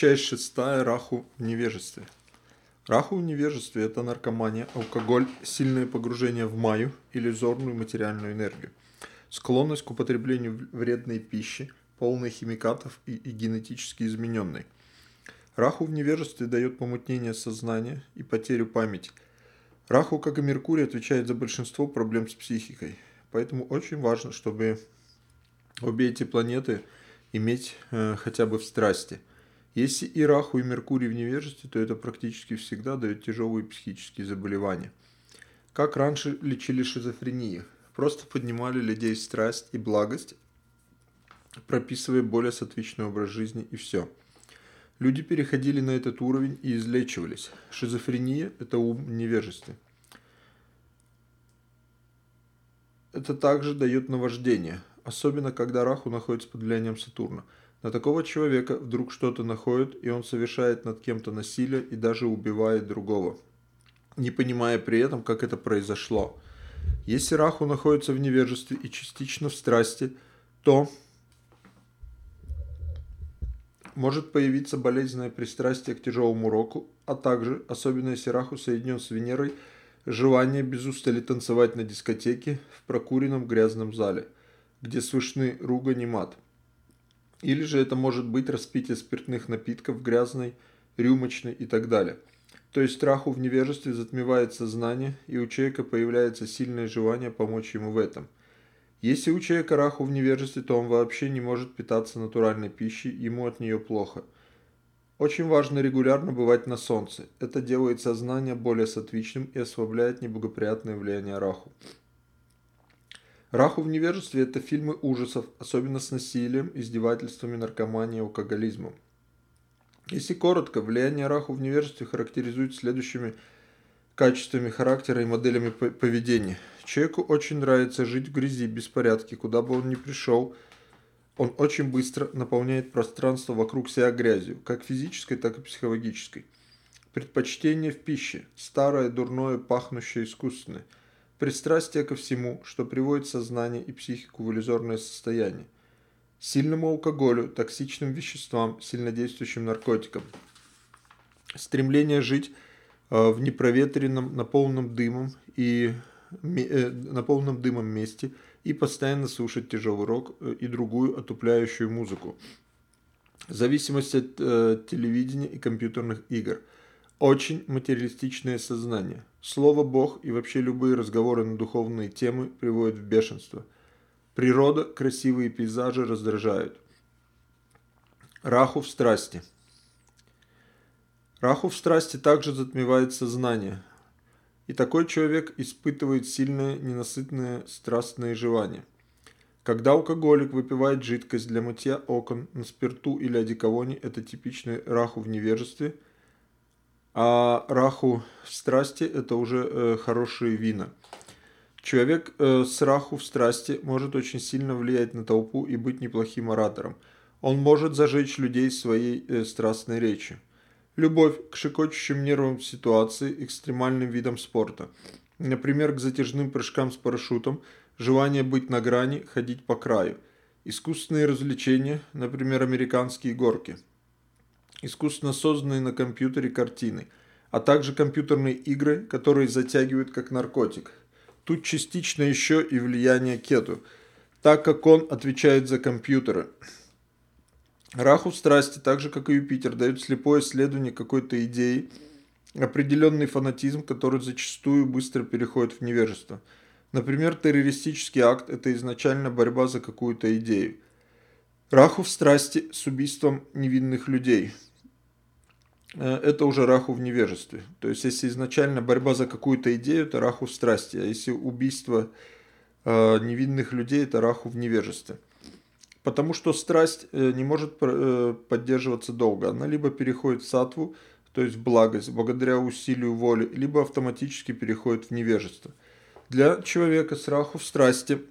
Часть шестая. Раху в невежестве. Раху в невежестве – это наркомания, алкоголь, сильное погружение в маю, иллюзорную материальную энергию, склонность к употреблению вредной пищи, полной химикатов и, и генетически измененной. Раху в невежестве дает помутнение сознания и потерю памяти. Раху, как и Меркурий, отвечает за большинство проблем с психикой. Поэтому очень важно, чтобы обе эти планеты иметь э, хотя бы в страсти – если и Раху, и Меркурий в невежестве, то это практически всегда дает тяжелые психические заболевания. Как раньше лечили шизофрению? Просто поднимали людей страсть и благость, прописывая более сатвичный образ жизни и все. Люди переходили на этот уровень и излечивались. Шизофрения – это ум невежестве. Это также дает наваждение, особенно когда Раху находится под влиянием Сатурна – на такого человека вдруг что-то находит, и он совершает над кем-то насилие и даже убивает другого, не понимая при этом, как это произошло. Если Раху находится в невежестве и частично в страсти, то может появиться болезненное пристрастие к тяжелому року, а также, особенно если Раху соединен с Венерой, желание без устали танцевать на дискотеке в прокуренном грязном зале, где слышны ругань и мат – или же это может быть распитие спиртных напитков грязной, рюмочной и так далее. То есть страху в невежестве затмевает сознание, и у человека появляется сильное желание помочь ему в этом. Если у человека раху в невежестве, то он вообще не может питаться натуральной пищей, ему от нее плохо. Очень важно регулярно бывать на солнце. Это делает сознание более сатвичным и ослабляет неблагоприятное влияние раху. Раху в невежестве – это фильмы ужасов, особенно с насилием, издевательствами, наркоманией, алкоголизмом. Если коротко, влияние Раху в невежестве характеризует следующими качествами характера и моделями поведения. Человеку очень нравится жить в грязи, беспорядке, куда бы он ни пришел. Он очень быстро наполняет пространство вокруг себя грязью, как физической, так и психологической. Предпочтение в пище – старое, дурное, пахнущее, искусственное – пристрастие ко всему, что приводит сознание и психику в иллюзорное состояние, сильному алкоголю, токсичным веществам, сильнодействующим наркотикам, стремление жить э, в непроветренном, наполненном дымом и э, наполненном дымом месте и постоянно слушать тяжелый рок э, и другую отупляющую музыку. Зависимость от телевидения и компьютерных игр – очень материалистичное сознание. Слово «Бог» и вообще любые разговоры на духовные темы приводят в бешенство. Природа, красивые пейзажи раздражают. Раху в страсти. Раху в страсти также затмевает сознание. И такой человек испытывает сильное, ненасытное, страстное желание. Когда алкоголик выпивает жидкость для мытья окон на спирту или одеколоне, это типичный раху в невежестве – а раху в страсти – это уже э, хорошие вина. Человек э, с раху в страсти может очень сильно влиять на толпу и быть неплохим оратором. Он может зажечь людей своей э, страстной речью. Любовь к шикочущим нервам ситуации, экстремальным видам спорта. Например, к затяжным прыжкам с парашютом, желание быть на грани, ходить по краю. Искусственные развлечения, например, американские горки – искусственно созданные на компьютере картины, а также компьютерные игры, которые затягивают как наркотик. Тут частично еще и влияние кету, так как он отвечает за компьютеры. Раху страсти, так же как и Юпитер, дают слепое исследование какой-то идеи, определенный фанатизм, который зачастую быстро переходит в невежество. Например, террористический акт – это изначально борьба за какую-то идею. Раху в страсти с убийством невинных людей – это уже раху в невежестве. То есть, если изначально борьба за какую-то идею, это раху в страсти, а если убийство э, невинных людей, это раху в невежестве. Потому что страсть э, не может э, поддерживаться долго. Она либо переходит в сатву, то есть в благость, благодаря усилию воли, либо автоматически переходит в невежество. Для человека с раху в страсти,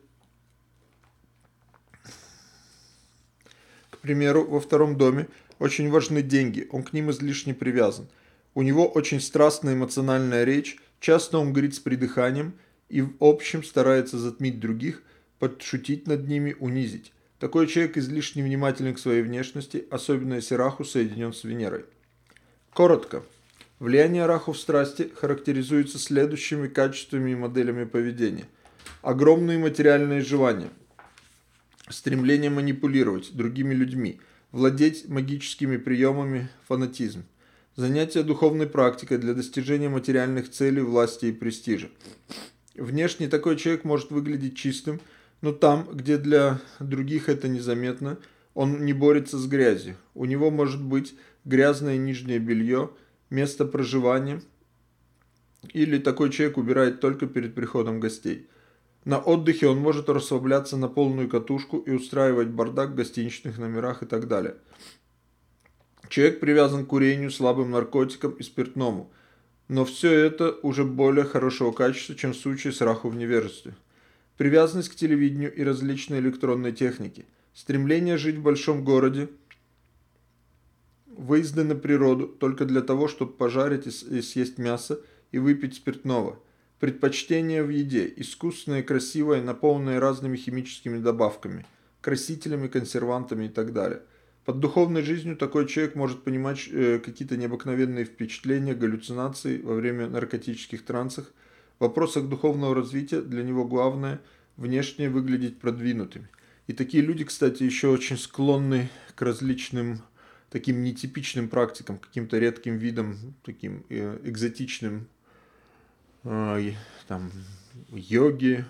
к примеру, во втором доме – очень важны деньги, он к ним излишне привязан. У него очень страстная эмоциональная речь, часто он говорит с придыханием и в общем старается затмить других, подшутить над ними, унизить. Такой человек излишне внимателен к своей внешности, особенно если Раху соединен с Венерой. Коротко. Влияние Раху в страсти характеризуется следующими качествами и моделями поведения. Огромные материальные желания, стремление манипулировать другими людьми, владеть магическими приемами, фанатизм, занятие духовной практикой для достижения материальных целей, власти и престижа. Внешне такой человек может выглядеть чистым, но там, где для других это незаметно, он не борется с грязью. У него может быть грязное нижнее белье, место проживания, или такой человек убирает только перед приходом гостей. На отдыхе он может расслабляться на полную катушку и устраивать бардак в гостиничных номерах и так далее. Человек привязан к курению, слабым наркотикам и спиртному. Но все это уже более хорошего качества, чем в случае с раху в невежестве привязанность к телевидению и различной электронной технике, стремление жить в большом городе, выезды на природу только для того, чтобы пожарить и съесть мясо и выпить спиртного, предпочтение в еде, искусственное, красивое, наполненное разными химическими добавками, красителями, консервантами и так далее. Под духовной жизнью такой человек может понимать э, какие-то необыкновенные впечатления, галлюцинации во время наркотических трансах, в вопросах духовного развития для него главное – внешне выглядеть продвинутыми. И такие люди, кстати, еще очень склонны к различным таким нетипичным практикам, каким-то редким видам, таким э, экзотичным там, йоги,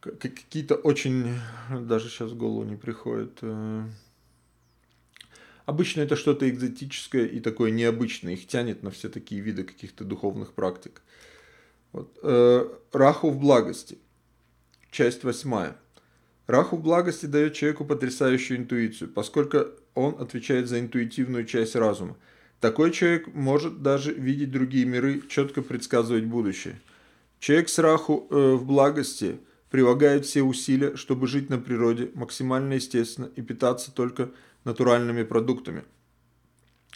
какие-то очень, даже сейчас в голову не приходит. Э, обычно это что-то экзотическое и такое необычное, их тянет на все такие виды каких-то духовных практик. Вот. Э, Раху в благости. Часть восьмая. Раху в благости дает человеку потрясающую интуицию, поскольку он отвечает за интуитивную часть разума. Такой человек может даже видеть другие миры, четко предсказывать будущее. Человек с Раху э, в благости прилагает все усилия, чтобы жить на природе максимально естественно и питаться только натуральными продуктами.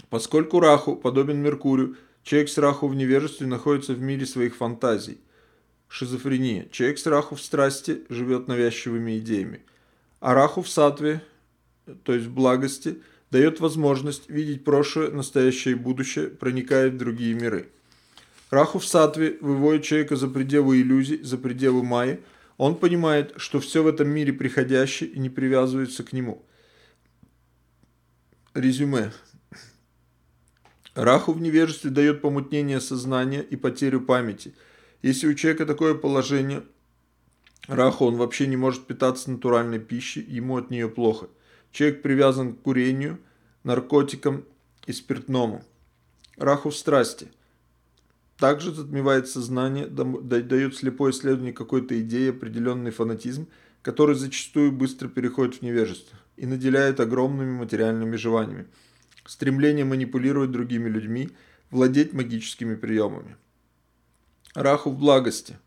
Поскольку Раху подобен Меркурию, Человек с раху в невежестве находится в мире своих фантазий. Шизофрения. Человек с раху в страсти живет навязчивыми идеями. А раху в сатве, то есть в благости, дает возможность видеть прошлое, настоящее и будущее, проникая в другие миры. Раху в сатве выводит человека за пределы иллюзий, за пределы майи. Он понимает, что все в этом мире приходящее и не привязывается к нему. Резюме. Раху в невежестве дает помутнение сознания и потерю памяти. Если у человека такое положение, Раху он вообще не может питаться натуральной пищей, ему от нее плохо. Человек привязан к курению, наркотикам и спиртному. Раху в страсти. Также затмевает сознание, дает слепое исследование какой-то идеи, определенный фанатизм, который зачастую быстро переходит в невежество и наделяет огромными материальными желаниями стремление манипулировать другими людьми, владеть магическими приемами. Раху в благости.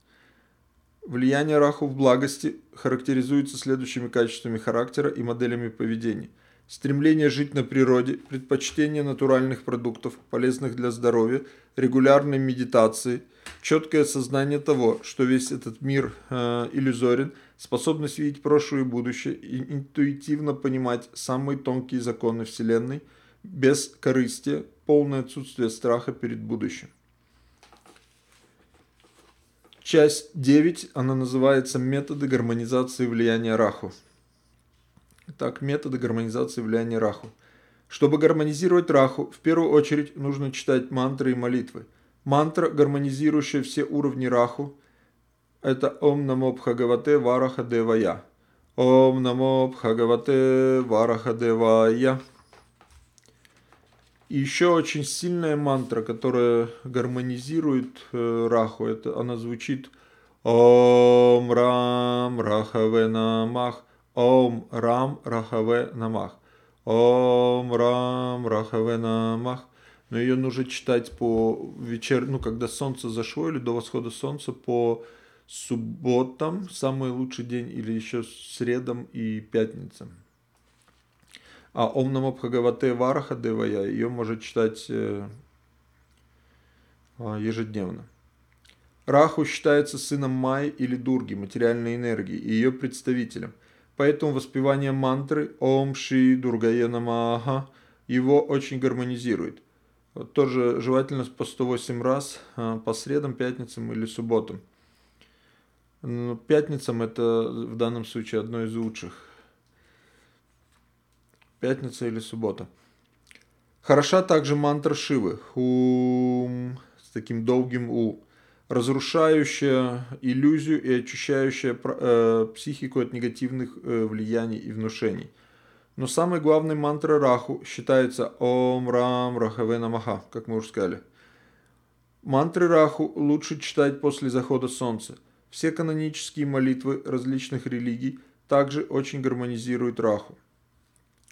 Влияние Раху в благости характеризуется следующими качествами характера и моделями поведения. Стремление жить на природе, предпочтение натуральных продуктов, полезных для здоровья, регулярной медитации, четкое осознание того, что весь этот мир э, иллюзорен, способность видеть прошлое и будущее, и интуитивно понимать самые тонкие законы Вселенной – без корысти, полное отсутствие страха перед будущим. Часть 9, она называется «Методы гармонизации влияния Раху». Итак, методы гармонизации влияния Раху. Чтобы гармонизировать Раху, в первую очередь нужно читать мантры и молитвы. Мантра, гармонизирующая все уровни Раху, это Ом Намо Бхагавате Вараха Девая. Ом Намо Бхагавате Вараха Девая. И еще очень сильная мантра, которая гармонизирует э, раху. Это она звучит Ом Рам Рахаве Намах. Ом Рам Рахаве Намах. Ом Рам Рахаве Намах. Но ее нужно читать по вечер, ну, когда солнце зашло или до восхода солнца по субботам, самый лучший день, или еще средам и пятницам. А Ом Намо Бхагавате Вараха Девая, ее может читать э, а, ежедневно. Раху считается сыном Майи или Дурги, материальной энергии, и ее представителем. поэтому воспевание мантры Ом Ши Дургае Намаха его очень гармонизирует. Тоже желательно по 108 раз а, по средам, пятницам или субботам. Но пятницам это в данном случае одно из лучших. Пятница или суббота. Хороша также мантра Шивы. Хум с таким долгим У разрушающая иллюзию и очищающая э, психику от негативных э, влияний и внушений. Но самой главной мантрой Раху считается Ом Рам Рахаве Намаха, как мы уже сказали. Мантры Раху лучше читать после захода солнца. Все канонические молитвы различных религий также очень гармонизируют Раху.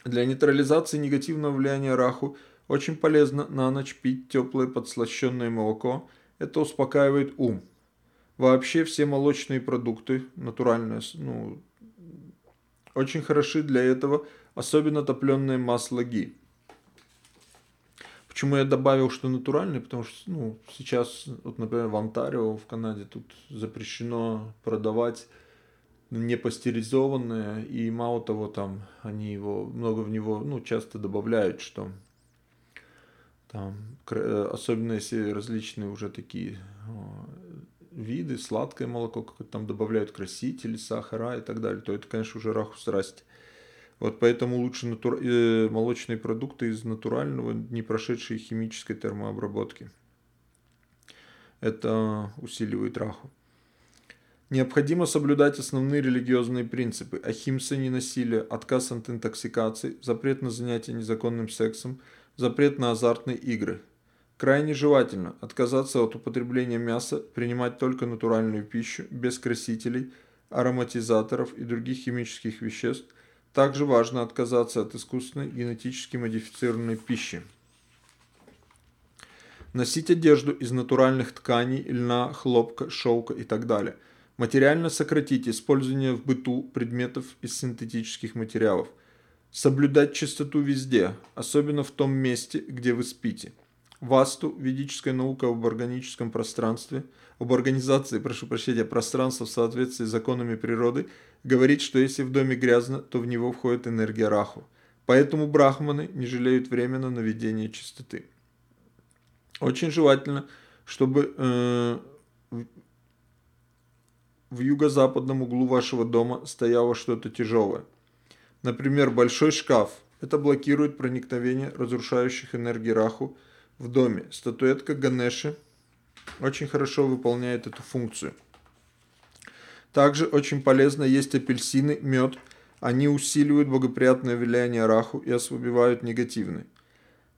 Для нейтрализации негативного влияния Раху очень полезно на ночь пить теплое подслащенное молоко – это успокаивает ум. Вообще все молочные продукты, натуральные, ну, очень хороши для этого, особенно топленое масло ги. Почему я добавил, что натуральный? Потому что ну, сейчас, вот, например, в Онтарио, в Канаде, тут запрещено продавать не пастеризованное, и мало того, там они его, много в него, ну, часто добавляют, что там, э, особенно если различные уже такие виды, сладкое молоко, как там добавляют красители, сахара и так далее, то это, конечно, уже раху страсти. Вот поэтому лучше натур... э, молочные продукты из натурального, не прошедшие химической термообработки. Это усиливает раху. Необходимо соблюдать основные религиозные принципы. Ахимса – ненасилие, отказ от интоксикации, запрет на занятие незаконным сексом – запрет на азартные игры. Крайне желательно отказаться от употребления мяса, принимать только натуральную пищу, без красителей, ароматизаторов и других химических веществ. Также важно отказаться от искусственной генетически модифицированной пищи. Носить одежду из натуральных тканей, льна, хлопка, шелка и так далее. Материально сократить использование в быту предметов из синтетических материалов – Соблюдать чистоту везде, особенно в том месте, где вы спите. Васту, ведическая наука об органическом пространстве, об организации, прошу прощения, пространства в соответствии с законами природы, говорит, что если в доме грязно, то в него входит энергия раху. Поэтому брахманы не жалеют времени на наведение чистоты. Очень желательно, чтобы э, в юго-западном углу вашего дома стояло что-то тяжелое. Например, большой шкаф. Это блокирует проникновение разрушающих энергий Раху в доме. Статуэтка Ганеши очень хорошо выполняет эту функцию. Также очень полезно есть апельсины, мед. Они усиливают благоприятное влияние Раху и ослабевают негативные.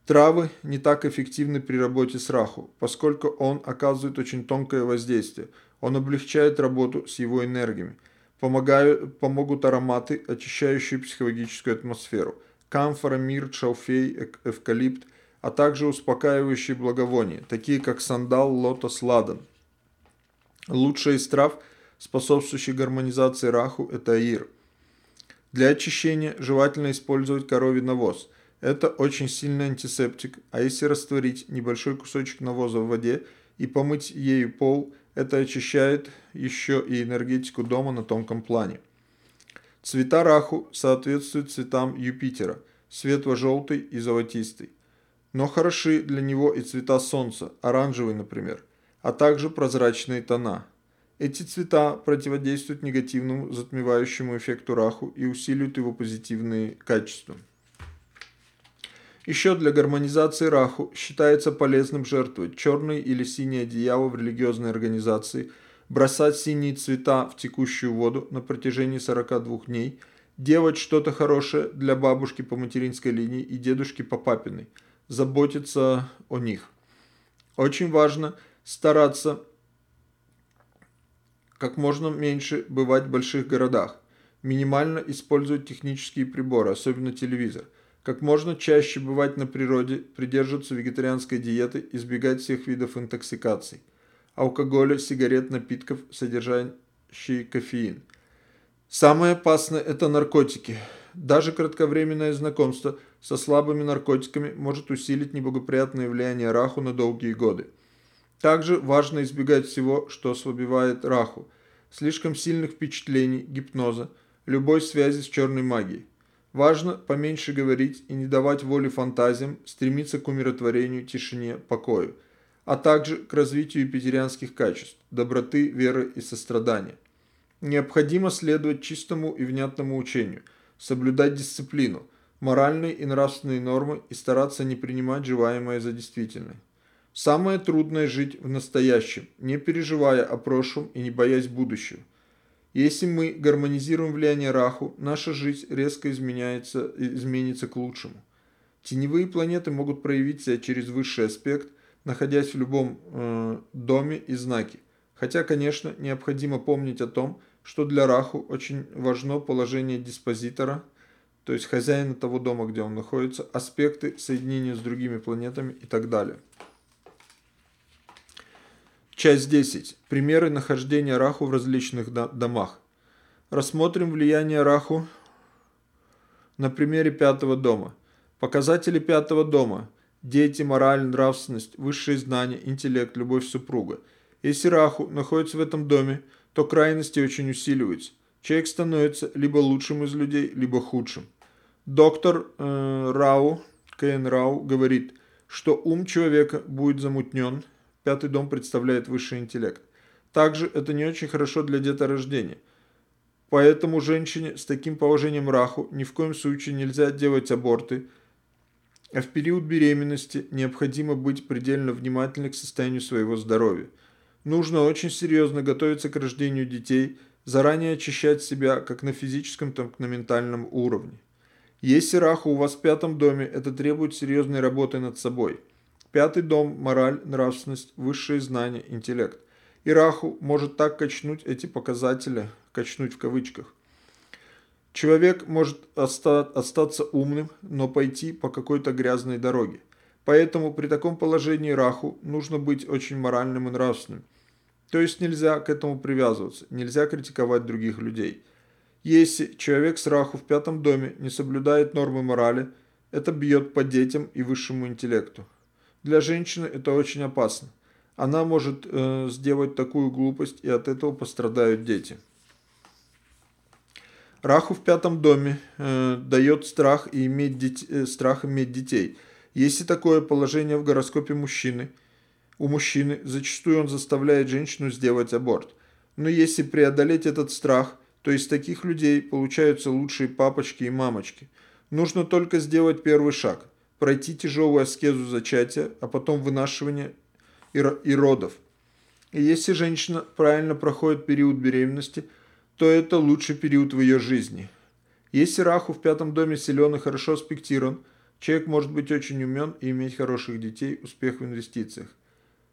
Травы не так эффективны при работе с Раху, поскольку он оказывает очень тонкое воздействие. Он облегчает работу с его энергиями – Помогают, помогут ароматы, очищающие психологическую атмосферу. Камфора, мир, шалфей, эвкалипт, а также успокаивающие благовония, такие как сандал, лотос, ладан. Лучшая из трав, способствующих гармонизации раху, это аир. Для очищения желательно использовать коровий навоз. Это очень сильный антисептик, а если растворить небольшой кусочек навоза в воде и помыть ею пол – это очищает еще и энергетику дома на тонком плане. Цвета раху соответствуют цветам Юпитера, светло-желтый и золотистый. Но хороши для него и цвета солнца, оранжевый, например, а также прозрачные тона. Эти цвета противодействуют негативному затмевающему эффекту раху и усиливают его позитивные качества. Еще для гармонизации раху считается полезным жертвовать черное или синее одеяло в религиозной организации, бросать синие цвета в текущую воду на протяжении 42 дней, делать что-то хорошее для бабушки по материнской линии и дедушки по папиной, заботиться о них. Очень важно стараться как можно меньше бывать в больших городах, минимально использовать технические приборы, особенно телевизор – как можно чаще бывать на природе, придерживаться вегетарианской диеты, избегать всех видов интоксикаций, алкоголя, сигарет, напитков, содержащие кофеин. Самое опасное – это наркотики. Даже кратковременное знакомство со слабыми наркотиками может усилить неблагоприятное влияние раху на долгие годы. Также важно избегать всего, что ослабевает раху. Слишком сильных впечатлений, гипноза, любой связи с черной магией. Важно поменьше говорить и не давать воли фантазиям, стремиться к умиротворению, тишине, покою, а также к развитию петерианских качеств – доброты, веры и сострадания. Необходимо следовать чистому и внятному учению, соблюдать дисциплину, моральные и нравственные нормы и стараться не принимать желаемое за действительное. Самое трудное – жить в настоящем, не переживая о прошлом и не боясь будущего. Если мы гармонизируем влияние Раху, наша жизнь резко изменяется, изменится к лучшему. Теневые планеты могут проявить себя через высший аспект, находясь в любом э, доме и знаке. Хотя, конечно, необходимо помнить о том, что для Раху очень важно положение диспозитора, то есть хозяина того дома, где он находится, аспекты соединения с другими планетами и так далее. Часть 10. Примеры нахождения Раху в различных домах. Рассмотрим влияние Раху на примере пятого дома. Показатели пятого дома. Дети, мораль, нравственность, высшие знания, интеллект, любовь супруга. Если Раху находится в этом доме, то крайности очень усиливаются. Человек становится либо лучшим из людей, либо худшим. Доктор э, Рау, Кен Рау, говорит, что ум человека будет замутнен, Пятый дом представляет высший интеллект. Также это не очень хорошо для деторождения. Поэтому женщине с таким положением раху ни в коем случае нельзя делать аборты, а в период беременности необходимо быть предельно внимательным к состоянию своего здоровья. Нужно очень серьезно готовиться к рождению детей, заранее очищать себя как на физическом, так и на ментальном уровне. Если раху у вас в пятом доме, это требует серьезной работы над собой – Пятый дом – мораль, нравственность, высшие знания, интеллект. И Раху может так качнуть эти показатели, качнуть в кавычках. Человек может оста остаться умным, но пойти по какой-то грязной дороге. Поэтому при таком положении Раху нужно быть очень моральным и нравственным. То есть нельзя к этому привязываться, нельзя критиковать других людей. Если человек с Раху в пятом доме не соблюдает нормы морали, это бьет по детям и высшему интеллекту. Для женщины это очень опасно. Она может э, сделать такую глупость, и от этого пострадают дети. Раху в пятом доме э, дает страх, и иметь дет... э, страх иметь детей. Если такое положение в гороскопе мужчины, у мужчины зачастую он заставляет женщину сделать аборт. Но если преодолеть этот страх, то из таких людей получаются лучшие папочки и мамочки. Нужно только сделать первый шаг пройти тяжелую аскезу зачатия, а потом вынашивания и родов. И если женщина правильно проходит период беременности, то это лучший период в ее жизни. Если Раху в пятом доме силен и хорошо аспектирован, человек может быть очень умен и иметь хороших детей, успех в инвестициях.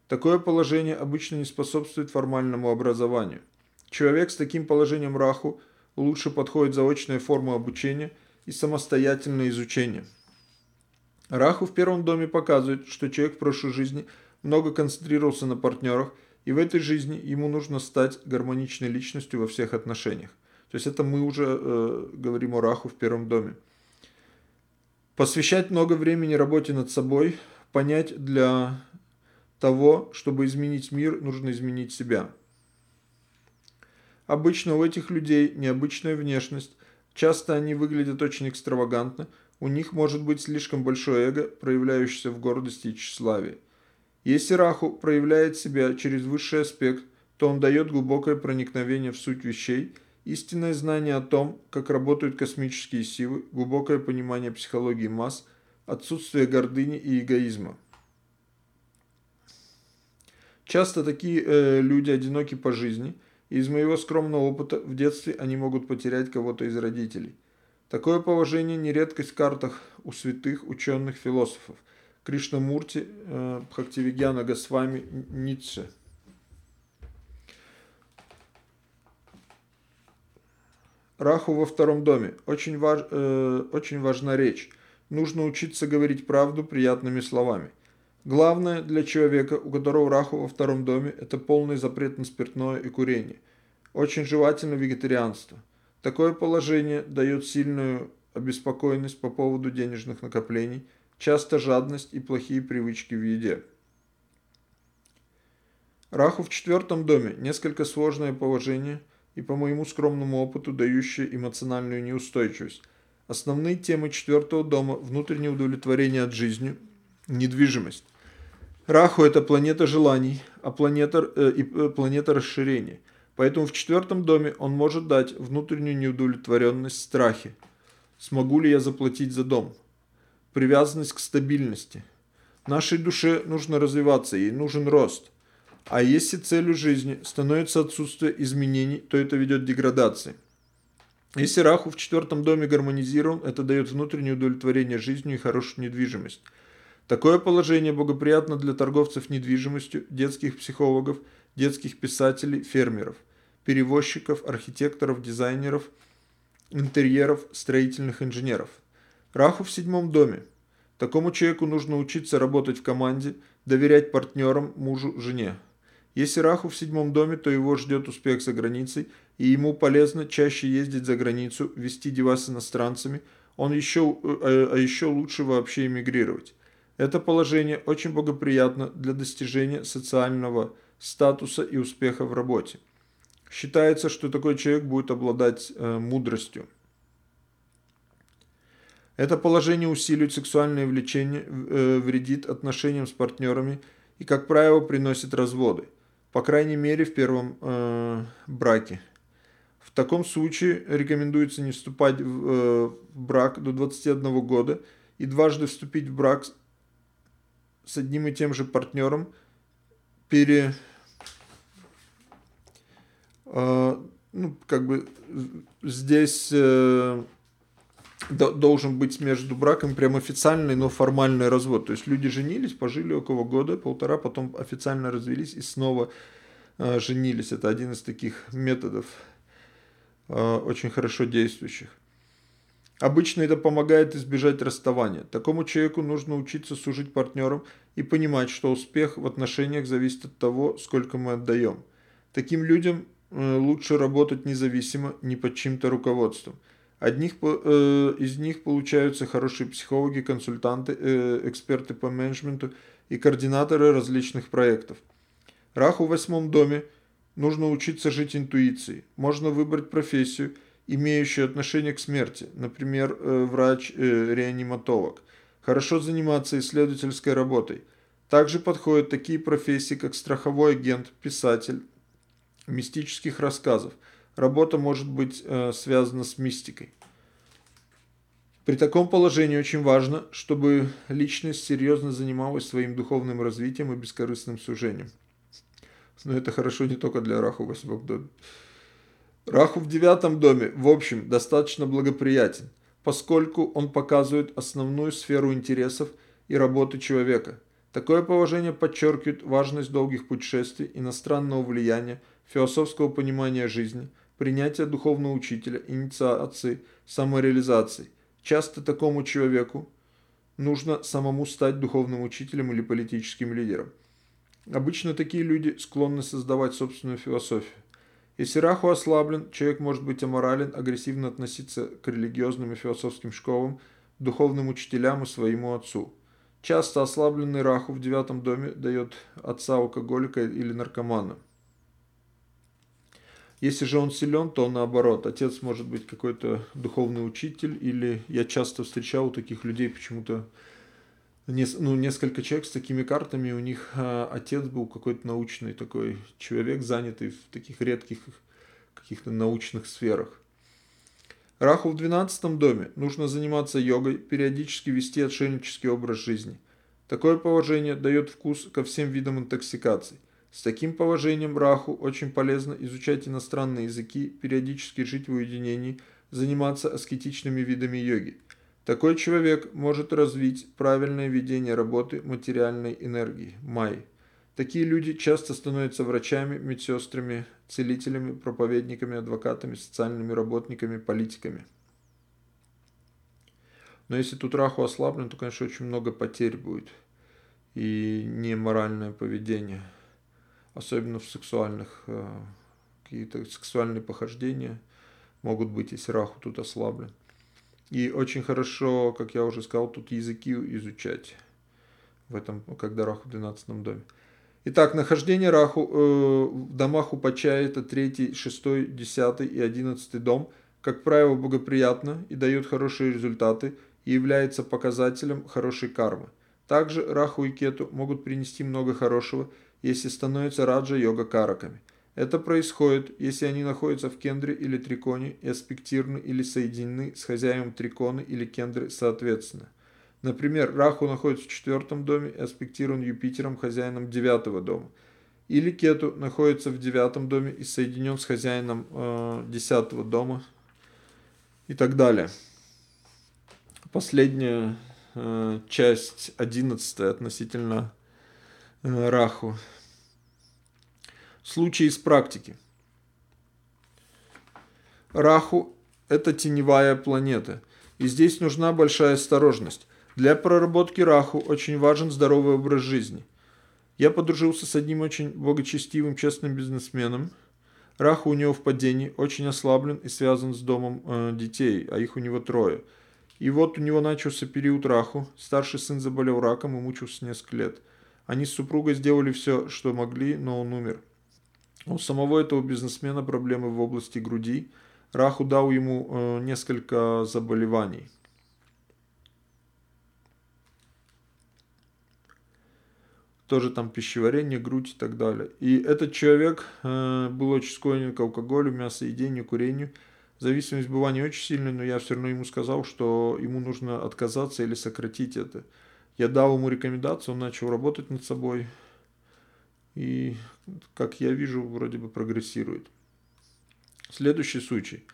Такое положение обычно не способствует формальному образованию. Человек с таким положением Раху лучше подходит заочная форма обучения и самостоятельное изучение. Раху в первом доме показывает, что человек в прошлой жизни много концентрировался на партнерах, и в этой жизни ему нужно стать гармоничной личностью во всех отношениях. То есть это мы уже э, говорим о Раху в первом доме. Посвящать много времени работе над собой, понять для того, чтобы изменить мир, нужно изменить себя. Обычно у этих людей необычная внешность, часто они выглядят очень экстравагантно, у них может быть слишком большое эго, проявляющееся в гордости и тщеславии. Если Раху проявляет себя через высший аспект, то он дает глубокое проникновение в суть вещей, истинное знание о том, как работают космические силы, глубокое понимание психологии масс, отсутствие гордыни и эгоизма. Часто такие э, люди одиноки по жизни, и из моего скромного опыта в детстве они могут потерять кого-то из родителей – Такое положение не редкость в картах у святых ученых философов Кришнамурти, э, Бхактивигьяна Госвами, Ницше. Раху во втором доме. Очень, важ, э, очень важна речь. Нужно учиться говорить правду приятными словами. Главное для человека, у которого Раху во втором доме, это полный запрет на спиртное и курение. Очень желательно вегетарианство. Такое положение дает сильную обеспокоенность по поводу денежных накоплений, часто жадность и плохие привычки в еде. Раху в четвертом доме – несколько сложное положение, и по моему скромному опыту дающая эмоциональную неустойчивость. Основные темы четвертого дома – внутреннее удовлетворение от жизни, недвижимость. Раху – это планета желаний, а планета, э, и э, планета расширения. Поэтому в четвертом доме он может дать внутреннюю неудовлетворенность, страхи. Смогу ли я заплатить за дом? Привязанность к стабильности. Нашей душе нужно развиваться, ей нужен рост. А если целью жизни становится отсутствие изменений, то это ведет к деградации. Если Раху в четвертом доме гармонизирован, это дает внутреннее удовлетворение жизнью и хорошую недвижимость. Такое положение благоприятно для торговцев недвижимостью, детских психологов, детских писателей, фермеров, перевозчиков, архитекторов, дизайнеров, интерьеров, строительных инженеров. Раху в седьмом доме. Такому человеку нужно учиться работать в команде, доверять партнерам, мужу, жене. Если Раху в седьмом доме, то его ждет успех за границей, и ему полезно чаще ездить за границу, вести дела с иностранцами, он еще, э, а еще лучше вообще эмигрировать. Это положение очень благоприятно для достижения социального статуса и успеха в работе. Считается, что такой человек будет обладать э, мудростью. Это положение усиливает сексуальное влечение, э, вредит отношениям с партнерами и, как правило, приносит разводы – по крайней мере в первом э, браке. В таком случае рекомендуется не вступать в, э, в брак до 21 года и дважды вступить в брак с одним и тем же партнером пере э, ну, как бы здесь э, должен быть между браком прям официальный, но формальный развод. То есть люди женились, пожили около года, полтора, потом официально развелись и снова э, женились. Это один из таких методов, э, очень хорошо действующих. Обычно это помогает избежать расставания. Такому человеку нужно учиться служить партнером и понимать, что успех в отношениях зависит от того, сколько мы отдаем. Таким людям э, лучше работать независимо, не под чьим-то руководством – Одних э, из них получаются хорошие психологи, консультанты, э, эксперты по менеджменту и координаторы различных проектов. Раху в восьмом доме нужно учиться жить интуицией. Можно выбрать профессию, имеющую отношение к смерти, например, э, врач-реаниматолог. Хорошо заниматься исследовательской работой. Также подходят такие профессии, как страховой агент, писатель мистических рассказов – работа может быть э, связана с мистикой. При таком положении очень важно, чтобы личность серьезно занималась своим духовным развитием и бескорыстным служением. Но это хорошо не только для Раху в восьмом доме. Раху в девятом доме, в общем, достаточно благоприятен, поскольку он показывает основную сферу интересов и работы человека. Такое положение подчеркивает важность долгих путешествий, иностранного влияния, философского понимания жизни – принятия духовного учителя, инициации, самореализации. Часто такому человеку нужно самому стать духовным учителем или политическим лидером. Обычно такие люди склонны создавать собственную философию. Если Раху ослаблен, человек может быть аморален, агрессивно относиться к религиозным и философским школам, духовным учителям и своему отцу. Часто ослабленный Раху в девятом доме дает отца алкоголика или наркомана – если же он силен, то наоборот, отец может быть какой-то духовный учитель, или я часто встречал у таких людей почему-то ну, несколько человек с такими картами, у них а, отец был какой-то научный такой человек, занятый в таких редких каких-то научных сферах. Раху в 12 доме. Нужно заниматься йогой, периодически вести отшельнический образ жизни. Такое положение дает вкус ко всем видам интоксикаций. С таким положением Раху очень полезно изучать иностранные языки, периодически жить в уединении, заниматься аскетичными видами йоги. Такой человек может развить правильное ведение работы материальной энергии, май. Такие люди часто становятся врачами, медсестрами, целителями, проповедниками, адвокатами, социальными работниками, политиками. Но если тут Раху ослаблен, то, конечно, очень много потерь будет и неморальное поведение – особенно в сексуальных, э, какие-то сексуальные похождения могут быть, если раху тут ослаблен. И очень хорошо, как я уже сказал, тут языки изучать в этом, когда раху в 12 доме. Итак, нахождение Раху э, в домах Упачая, это третий, шестой, десятый и одиннадцатый дом, как правило, благоприятно и дает хорошие результаты и является показателем хорошей кармы. Также Раху и Кету могут принести много хорошего, если становятся раджа-йога караками. Это происходит, если они находятся в кендре или триконе и аспектированы или соединены с хозяином триконы или кендры соответственно. Например, Раху находится в четвертом доме и аспектирован Юпитером, хозяином девятого дома. Или Кету находится в девятом доме и соединен с хозяином э, десятого дома и так далее. Последняя э, часть, одиннадцатая, относительно Раху. Случаи из практики. Раху – это теневая планета, и здесь нужна большая осторожность. Для проработки Раху очень важен здоровый образ жизни. Я подружился с одним очень благочестивым, честным бизнесменом. Раху у него в падении, очень ослаблен и связан с домом э, детей, а их у него трое. И вот у него начался период Раху. Старший сын заболел раком и мучился несколько лет. Они с супругой сделали все, что могли, но он умер. У самого этого бизнесмена проблемы в области груди. Раху дал ему э, несколько заболеваний. Тоже там пищеварение, грудь и так далее. И этот человек э, был очень склонен к алкоголю, мясоедению, курению. Зависимость была не очень сильной, но я все равно ему сказал, что ему нужно отказаться или сократить это. Я дал ему рекомендацию, он начал работать над собой и, как я вижу, вроде бы прогрессирует. Следующий случай.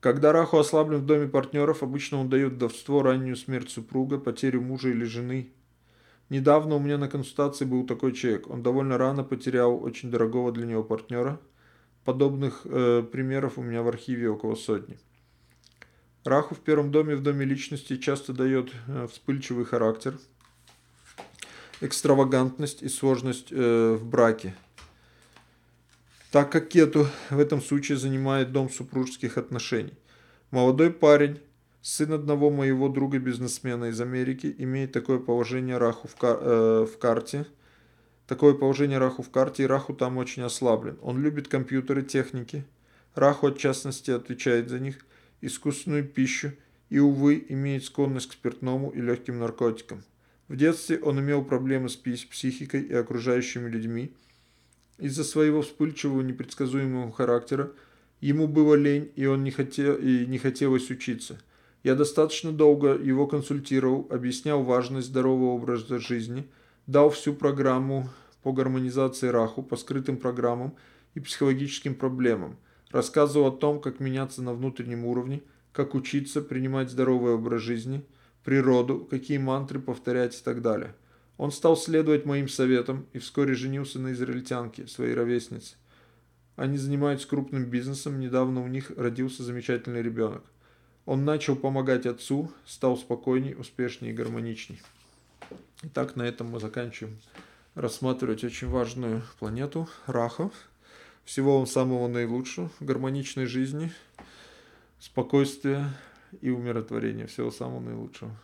Когда Раху ослаблен в доме партнеров, обычно он дает вдовство, раннюю смерть супруга, потерю мужа или жены. Недавно у меня на консультации был такой человек. Он довольно рано потерял очень дорогого для него партнера. Подобных э, примеров у меня в архиве около сотни. Раху в первом доме, в доме личности, часто дает э, вспыльчивый характер – экстравагантность и сложность э, в браке. Так как Кету в этом случае занимает дом супружеских отношений. Молодой парень, сын одного моего друга-бизнесмена из Америки, имеет такое положение Раху в, кар э, в карте. Такое положение Раху в карте, и Раху там очень ослаблен. Он любит компьютеры, техники. Раху, от частности, отвечает за них, искусственную пищу и, увы, имеет склонность к спиртному и легким наркотикам. В детстве он имел проблемы с психикой и окружающими людьми. Из-за своего вспыльчивого непредсказуемого характера ему было лень, и он не хотел, и не хотелось учиться. Я достаточно долго его консультировал, объяснял важность здорового образа жизни, дал всю программу по гармонизации раху, по скрытым программам и психологическим проблемам, рассказывал о том, как меняться на внутреннем уровне, как учиться, принимать здоровый образ жизни – природу, какие мантры повторять и так далее. Он стал следовать моим советам и вскоре женился на израильтянке, своей ровеснице. Они занимаются крупным бизнесом, недавно у них родился замечательный ребенок. Он начал помогать отцу, стал спокойней, успешнее и гармоничней. Итак, на этом мы заканчиваем рассматривать очень важную планету Рахов. Всего вам самого наилучшего, гармоничной жизни, спокойствия, и умиротворения. Всего самого наилучшего.